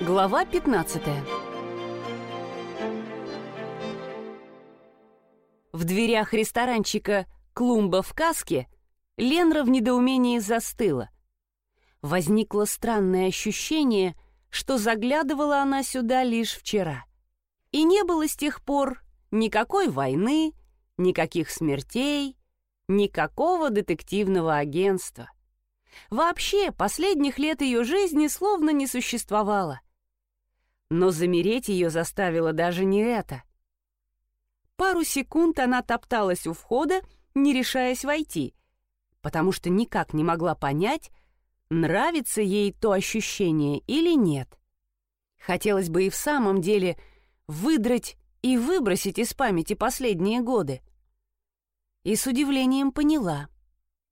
Глава 15 В дверях ресторанчика «Клумба в каске» Ленра в недоумении застыла. Возникло странное ощущение, что заглядывала она сюда лишь вчера. И не было с тех пор никакой войны, никаких смертей, никакого детективного агентства. Вообще, последних лет ее жизни словно не существовало. Но замереть ее заставило даже не это. Пару секунд она топталась у входа, не решаясь войти, потому что никак не могла понять, нравится ей то ощущение или нет. Хотелось бы и в самом деле выдрать и выбросить из памяти последние годы. И с удивлением поняла.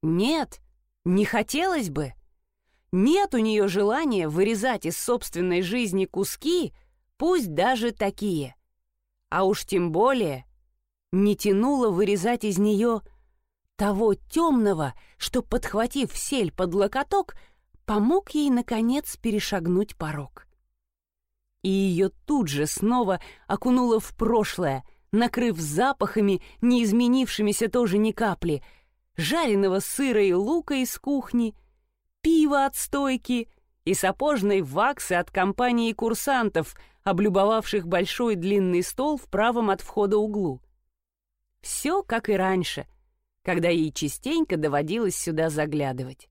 Нет, не хотелось бы. Нет у нее желания вырезать из собственной жизни куски, пусть даже такие. А уж тем более не тянуло вырезать из нее того темного, что, подхватив сель под локоток, помог ей, наконец, перешагнуть порог. И ее тут же снова окунуло в прошлое, накрыв запахами, не изменившимися тоже ни капли — жареного сыра и лука из кухни, пива от стойки и сапожной ваксы от компании курсантов, облюбовавших большой длинный стол в правом от входа углу. Все как и раньше, когда ей частенько доводилось сюда заглядывать.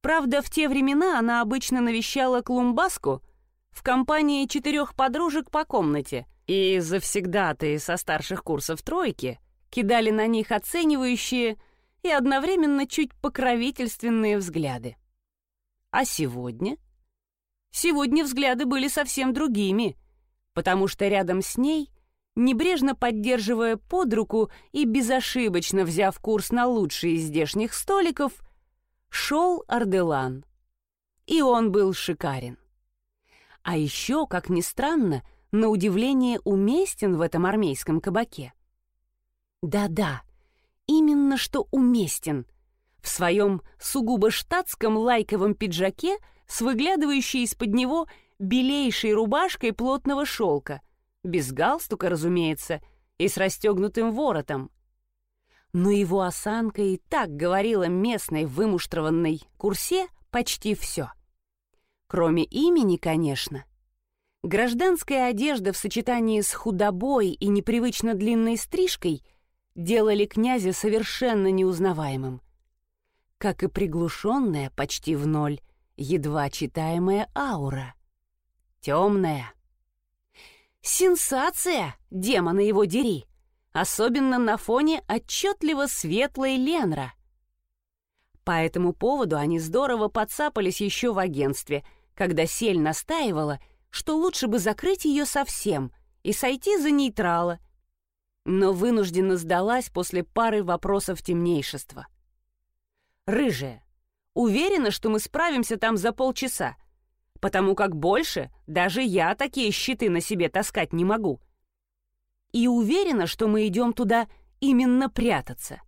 Правда, в те времена она обычно навещала Клумбаску в компании четырех подружек по комнате, и завсегдатые со старших курсов тройки кидали на них оценивающие – и одновременно чуть покровительственные взгляды. А сегодня? Сегодня взгляды были совсем другими, потому что рядом с ней, небрежно поддерживая под руку и безошибочно взяв курс на лучший из здешних столиков, шел Арделан. И он был шикарен. А еще, как ни странно, на удивление уместен в этом армейском кабаке. Да-да, именно что уместен. В своем сугубо штатском лайковом пиджаке с выглядывающей из-под него белейшей рубашкой плотного шелка, без галстука, разумеется, и с расстегнутым воротом. Но его осанка и так говорила местной вымуштрованной курсе почти все. Кроме имени, конечно. Гражданская одежда в сочетании с худобой и непривычно длинной стрижкой — делали князя совершенно неузнаваемым. Как и приглушенная почти в ноль, едва читаемая аура. Темная. Сенсация, демона его дери! Особенно на фоне отчетливо светлой Ленра. По этому поводу они здорово подцапались еще в агентстве, когда Сель настаивала, что лучше бы закрыть ее совсем и сойти за нейтрала — но вынужденно сдалась после пары вопросов темнейшества. «Рыжая, уверена, что мы справимся там за полчаса, потому как больше даже я такие щиты на себе таскать не могу. И уверена, что мы идем туда именно прятаться».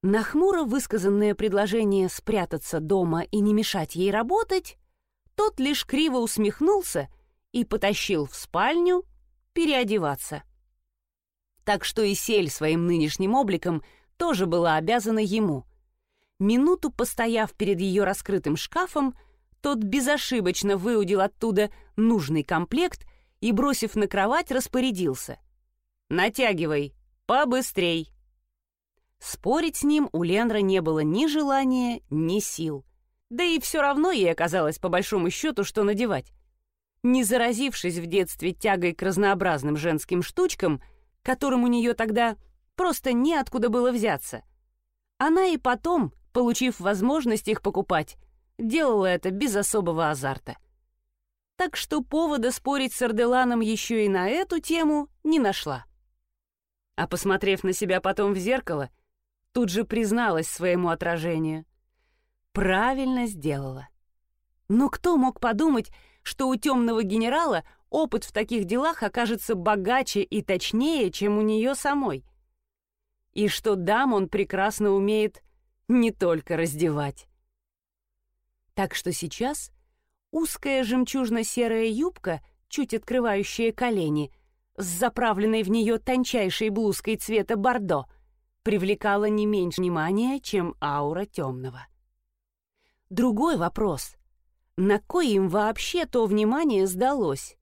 На хмуро высказанное предложение спрятаться дома и не мешать ей работать, тот лишь криво усмехнулся и потащил в спальню переодеваться так что и Сель своим нынешним обликом тоже была обязана ему. Минуту постояв перед ее раскрытым шкафом, тот безошибочно выудил оттуда нужный комплект и, бросив на кровать, распорядился. «Натягивай, побыстрей!» Спорить с ним у Ленра не было ни желания, ни сил. Да и все равно ей оказалось, по большому счету, что надевать. Не заразившись в детстве тягой к разнообразным женским штучкам, которым у нее тогда просто неоткуда было взяться. Она и потом, получив возможность их покупать, делала это без особого азарта. Так что повода спорить с Арделаном еще и на эту тему не нашла. А посмотрев на себя потом в зеркало, тут же призналась своему отражению. Правильно сделала. Но кто мог подумать, что у темного генерала опыт в таких делах окажется богаче и точнее, чем у нее самой. И что дам он прекрасно умеет не только раздевать. Так что сейчас узкая жемчужно-серая юбка, чуть открывающая колени, с заправленной в нее тончайшей блузкой цвета бордо, привлекала не меньше внимания, чем аура темного. Другой вопрос. На кой им вообще то внимание сдалось?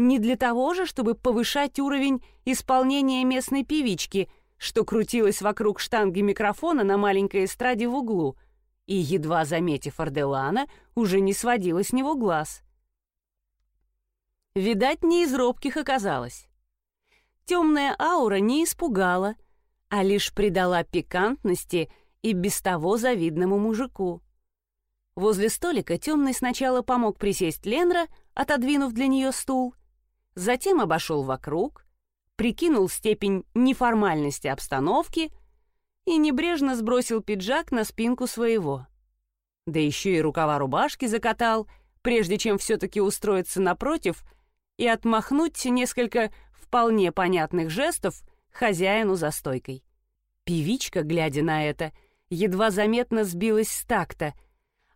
Не для того же, чтобы повышать уровень исполнения местной певички, что крутилась вокруг штанги микрофона на маленькой эстраде в углу, и, едва заметив Арделана, уже не сводила с него глаз. Видать, не из робких оказалось. Темная аура не испугала, а лишь придала пикантности и без того завидному мужику. Возле столика темный сначала помог присесть Ленра, отодвинув для нее стул, затем обошел вокруг, прикинул степень неформальности обстановки и небрежно сбросил пиджак на спинку своего. Да еще и рукава рубашки закатал, прежде чем все-таки устроиться напротив и отмахнуть несколько вполне понятных жестов хозяину за стойкой. Певичка, глядя на это, едва заметно сбилась с такта,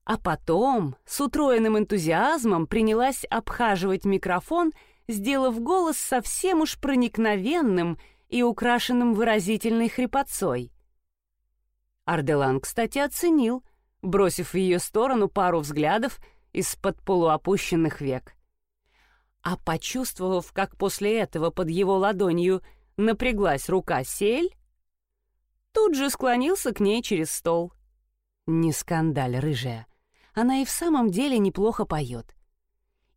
а потом с утроенным энтузиазмом принялась обхаживать микрофон сделав голос совсем уж проникновенным и украшенным выразительной хрипотцой. Арделан, кстати, оценил, бросив в ее сторону пару взглядов из-под полуопущенных век. А почувствовав, как после этого под его ладонью напряглась рука сель, тут же склонился к ней через стол. Не скандаль, рыжая. Она и в самом деле неплохо поет.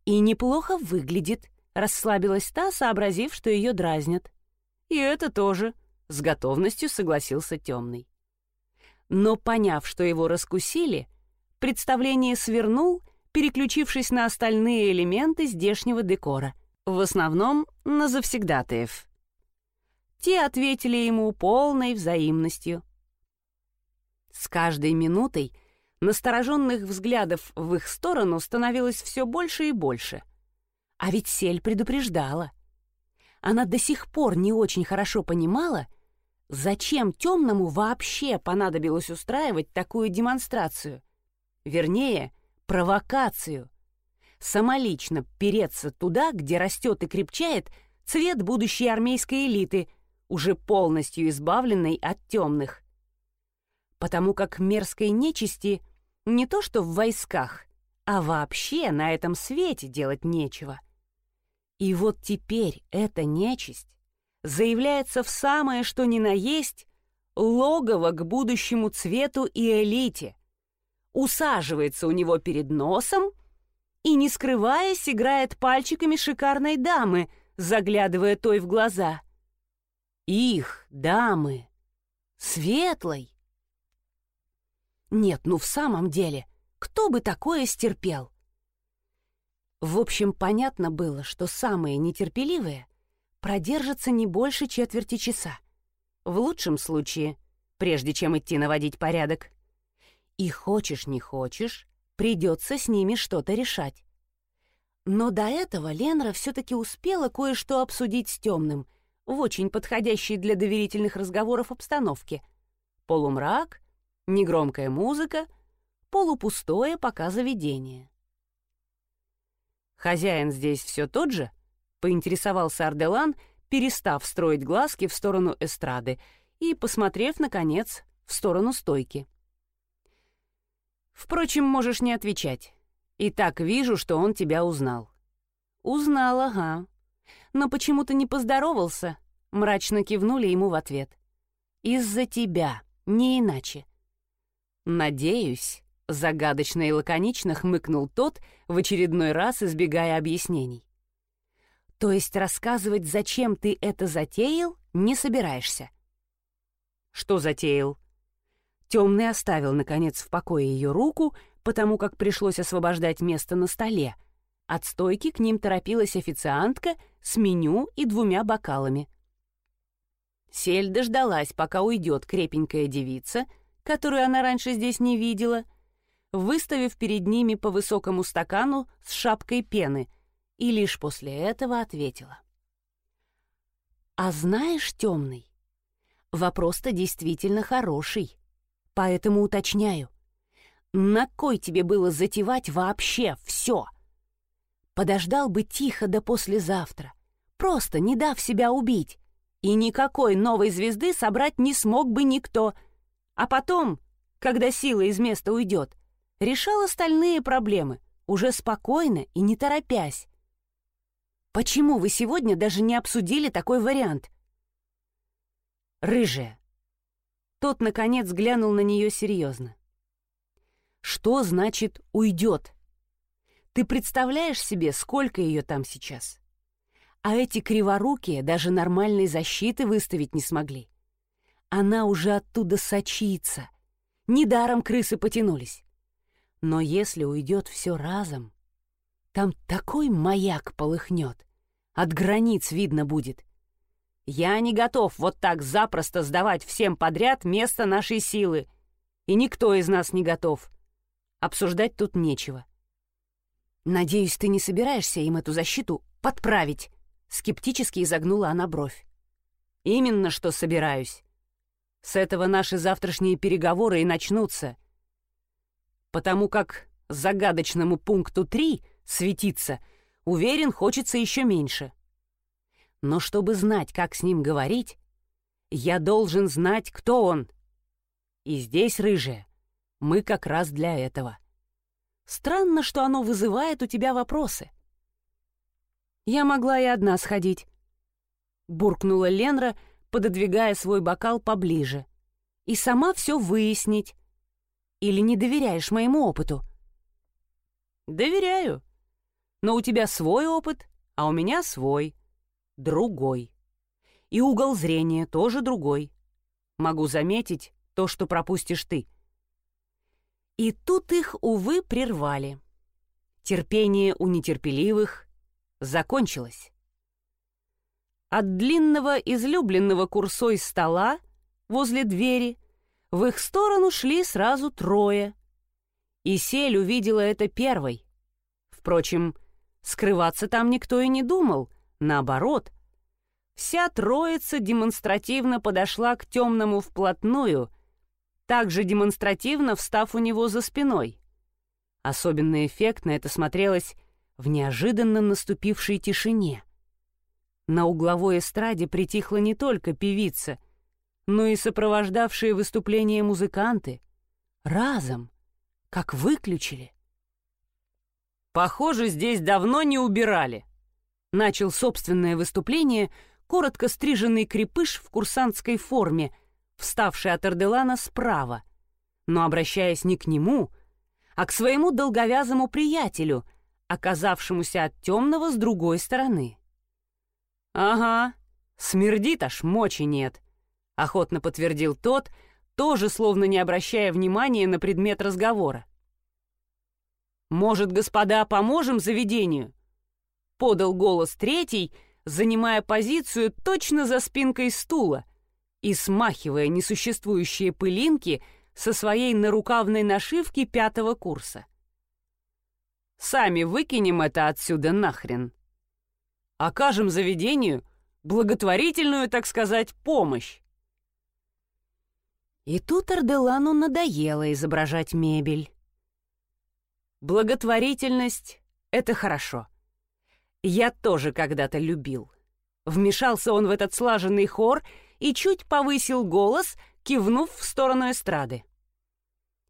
И неплохо выглядит, Расслабилась та, сообразив, что ее дразнят. И это тоже, с готовностью согласился темный. Но поняв, что его раскусили, представление свернул, переключившись на остальные элементы здешнего декора, в основном на завсегдатаев. Те ответили ему полной взаимностью. С каждой минутой настороженных взглядов в их сторону становилось все больше и больше. А ведь Сель предупреждала. Она до сих пор не очень хорошо понимала, зачем темному вообще понадобилось устраивать такую демонстрацию. Вернее, провокацию. Самолично переться туда, где растет и крепчает цвет будущей армейской элиты, уже полностью избавленной от темных. Потому как мерзкой нечисти не то что в войсках, а вообще на этом свете делать нечего. И вот теперь эта нечисть заявляется в самое что ни на есть логово к будущему цвету и элите, усаживается у него перед носом и, не скрываясь, играет пальчиками шикарной дамы, заглядывая той в глаза. Их, дамы, светлой. Нет, ну в самом деле, кто бы такое стерпел? В общем, понятно было, что самые нетерпеливые продержатся не больше четверти часа. В лучшем случае, прежде чем идти наводить порядок. И хочешь не хочешь, придется с ними что-то решать. Но до этого Ленра все-таки успела кое-что обсудить с темным в очень подходящей для доверительных разговоров обстановке. Полумрак, негромкая музыка, полупустое пока заведение. «Хозяин здесь все тот же?» — поинтересовался Арделан, перестав строить глазки в сторону эстрады и посмотрев, наконец, в сторону стойки. «Впрочем, можешь не отвечать. И так вижу, что он тебя узнал». «Узнал, ага. Но почему-то не поздоровался», — мрачно кивнули ему в ответ. «Из-за тебя, не иначе». «Надеюсь», Загадочно и лаконично хмыкнул тот, в очередной раз избегая объяснений. «То есть рассказывать, зачем ты это затеял, не собираешься?» «Что затеял?» Темный оставил, наконец, в покое ее руку, потому как пришлось освобождать место на столе. От стойки к ним торопилась официантка с меню и двумя бокалами. Сель дождалась, пока уйдет крепенькая девица, которую она раньше здесь не видела — выставив перед ними по высокому стакану с шапкой пены, и лишь после этого ответила. «А знаешь, темный, вопрос-то действительно хороший, поэтому уточняю. На кой тебе было затевать вообще все? Подождал бы тихо до послезавтра, просто не дав себя убить, и никакой новой звезды собрать не смог бы никто. А потом, когда сила из места уйдет, решал остальные проблемы, уже спокойно и не торопясь. Почему вы сегодня даже не обсудили такой вариант? Рыжая. Тот, наконец, глянул на нее серьезно. Что значит «уйдет»? Ты представляешь себе, сколько ее там сейчас? А эти криворукие даже нормальной защиты выставить не смогли. Она уже оттуда сочится. Недаром крысы потянулись. Но если уйдет все разом, там такой маяк полыхнет. От границ видно будет. Я не готов вот так запросто сдавать всем подряд место нашей силы. И никто из нас не готов. Обсуждать тут нечего. «Надеюсь, ты не собираешься им эту защиту подправить?» Скептически изогнула она бровь. «Именно что собираюсь. С этого наши завтрашние переговоры и начнутся. Потому как загадочному пункту 3 светиться, уверен, хочется еще меньше. Но чтобы знать, как с ним говорить, я должен знать, кто он. И здесь, рыжая, мы как раз для этого. Странно, что оно вызывает у тебя вопросы. Я могла и одна сходить. Буркнула Ленра, пододвигая свой бокал поближе. И сама все выяснить. Или не доверяешь моему опыту? Доверяю. Но у тебя свой опыт, а у меня свой. Другой. И угол зрения тоже другой. Могу заметить то, что пропустишь ты — и тут их, увы, прервали. Терпение у нетерпеливых закончилось. От длинного излюбленного курсой стола возле двери в их сторону шли сразу трое. И Сель увидела это первой. Впрочем, скрываться там никто и не думал, наоборот. Вся троица демонстративно подошла к темному вплотную — также демонстративно встав у него за спиной. Особенно эффектно это смотрелось в неожиданно наступившей тишине. На угловой эстраде притихла не только певица, но и сопровождавшие выступление музыканты. Разом, как выключили. «Похоже, здесь давно не убирали», — начал собственное выступление коротко стриженный крепыш в курсантской форме — вставший от Эрделана справа, но обращаясь не к нему, а к своему долговязому приятелю, оказавшемуся от темного с другой стороны. «Ага, смердит, аж мочи нет», — охотно подтвердил тот, тоже словно не обращая внимания на предмет разговора. «Может, господа, поможем заведению?» — подал голос третий, занимая позицию точно за спинкой стула, и смахивая несуществующие пылинки со своей нарукавной нашивки пятого курса. «Сами выкинем это отсюда нахрен. Окажем заведению благотворительную, так сказать, помощь». И тут Арделану надоело изображать мебель. Благотворительность — это хорошо. Я тоже когда-то любил. Вмешался он в этот слаженный хор — и чуть повысил голос, кивнув в сторону эстрады.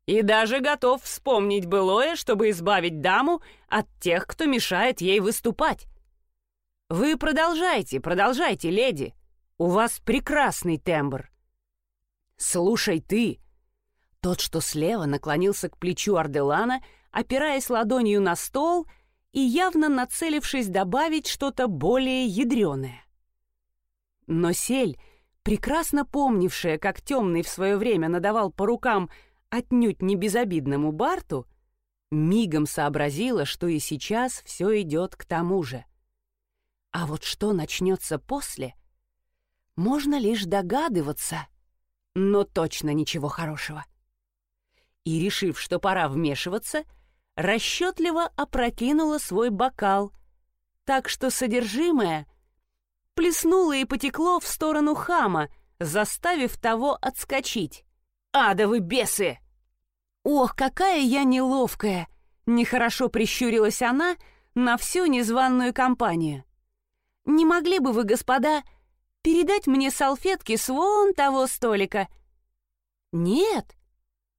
«И даже готов вспомнить былое, чтобы избавить даму от тех, кто мешает ей выступать. Вы продолжайте, продолжайте, леди. У вас прекрасный тембр». «Слушай ты!» Тот, что слева, наклонился к плечу Арделана, опираясь ладонью на стол и явно нацелившись добавить что-то более ядреное. Но Сель прекрасно помнившая, как темный в свое время надавал по рукам отнюдь не безобидному Барту, мигом сообразила, что и сейчас все идет к тому же. А вот что начнется после, можно лишь догадываться, но точно ничего хорошего. И, решив, что пора вмешиваться, расчетливо опрокинула свой бокал, так что содержимое — плеснуло и потекло в сторону хама, заставив того отскочить. «Адовы бесы!» «Ох, какая я неловкая!» — нехорошо прищурилась она на всю незваную компанию. «Не могли бы вы, господа, передать мне салфетки с вон того столика?» «Нет?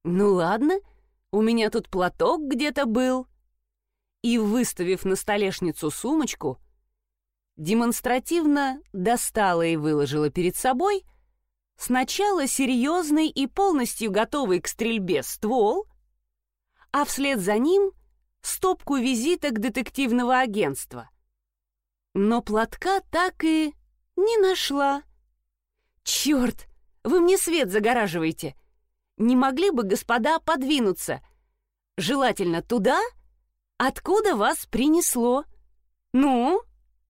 Ну ладно, у меня тут платок где-то был». И, выставив на столешницу сумочку, демонстративно достала и выложила перед собой сначала серьезный и полностью готовый к стрельбе ствол, а вслед за ним стопку визиток детективного агентства. Но платка так и не нашла. «Черт, вы мне свет загораживаете! Не могли бы, господа, подвинуться? Желательно туда, откуда вас принесло. Ну?»